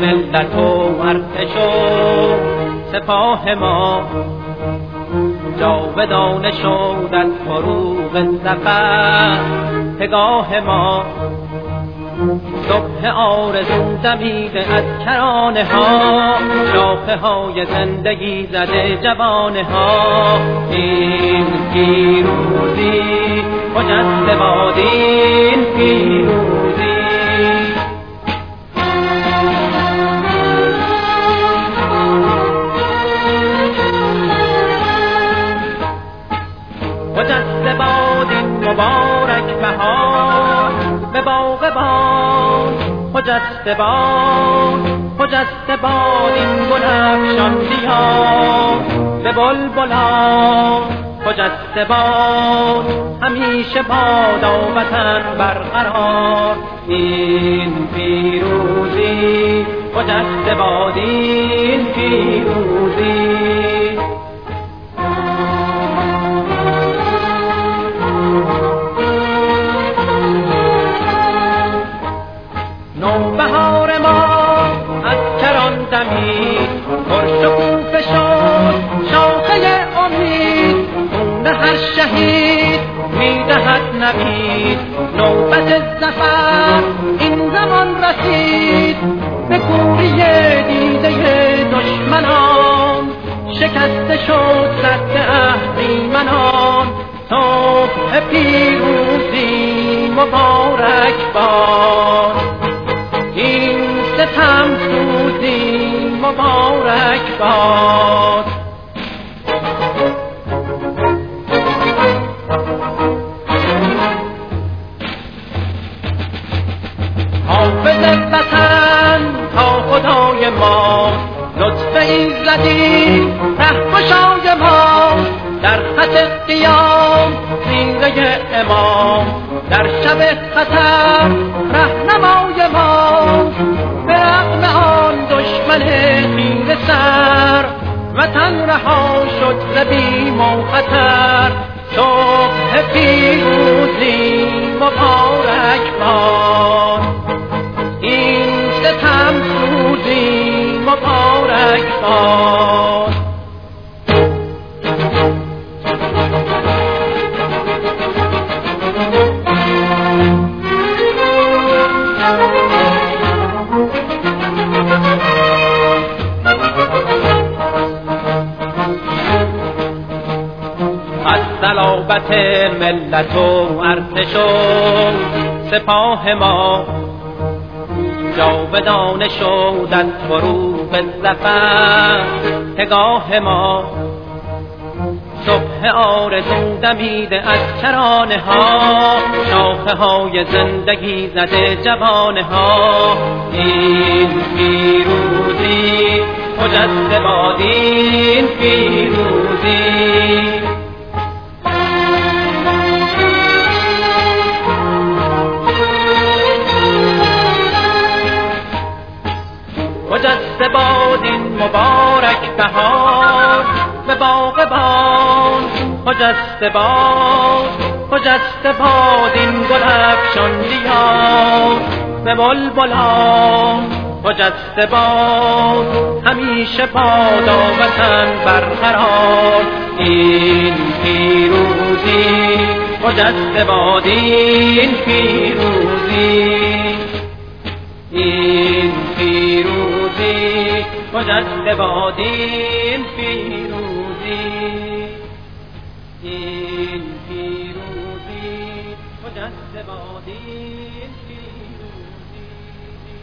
ملت و ارتش و سپاه ما. جاودانه شد از فروغ زفر پگاه ما. صبح آرزو دمیده از کرانه ها شاخه های زندگی زده جوانه ها. این پیروزی خجست بادین پیروزی باغ باد خجست باد خجست باد این گل افشان به بلبلان خجست باد همیشه باد وطن برقرار این پیروزی خجست باد این پیروزی کران دمید پرشکوفه شد شاخه امید خون هر شهید می‌دهد نوید نوبت زفر این زمان رسید. به کوری دیده دشمنان. شکسته شد سد اهریمنان صبح پیروزی مبارک باد. این ستم مبارک باد حافظ وطن تا خدای ما لطف ایزدی رهگشای ما. در خط قیام خیره امام در شب خطر رهنمای ما. وطن رها شد ز بیم و خطر. صبح پیروزی مبارک باد. این ستم سوزی مبارک باد. صلابت ملت و ارتش و سپاه ما. جاودانه شد از فروغ زفر پگاه ما. صبح آرزو دمیده از کرانه ها. شاخه های زندگی زده جوانه ها. این پیروزی خجست بادین پیروزی. باد این مبارک بهار. به باغ بان خجسته باد خجسته باد این گل افشان بیا به بلبلان خجسته باد همیشه بادا وطن برقرار. این پیروزی خجسته باد این پیروزی. خوش به بادیم پیروزی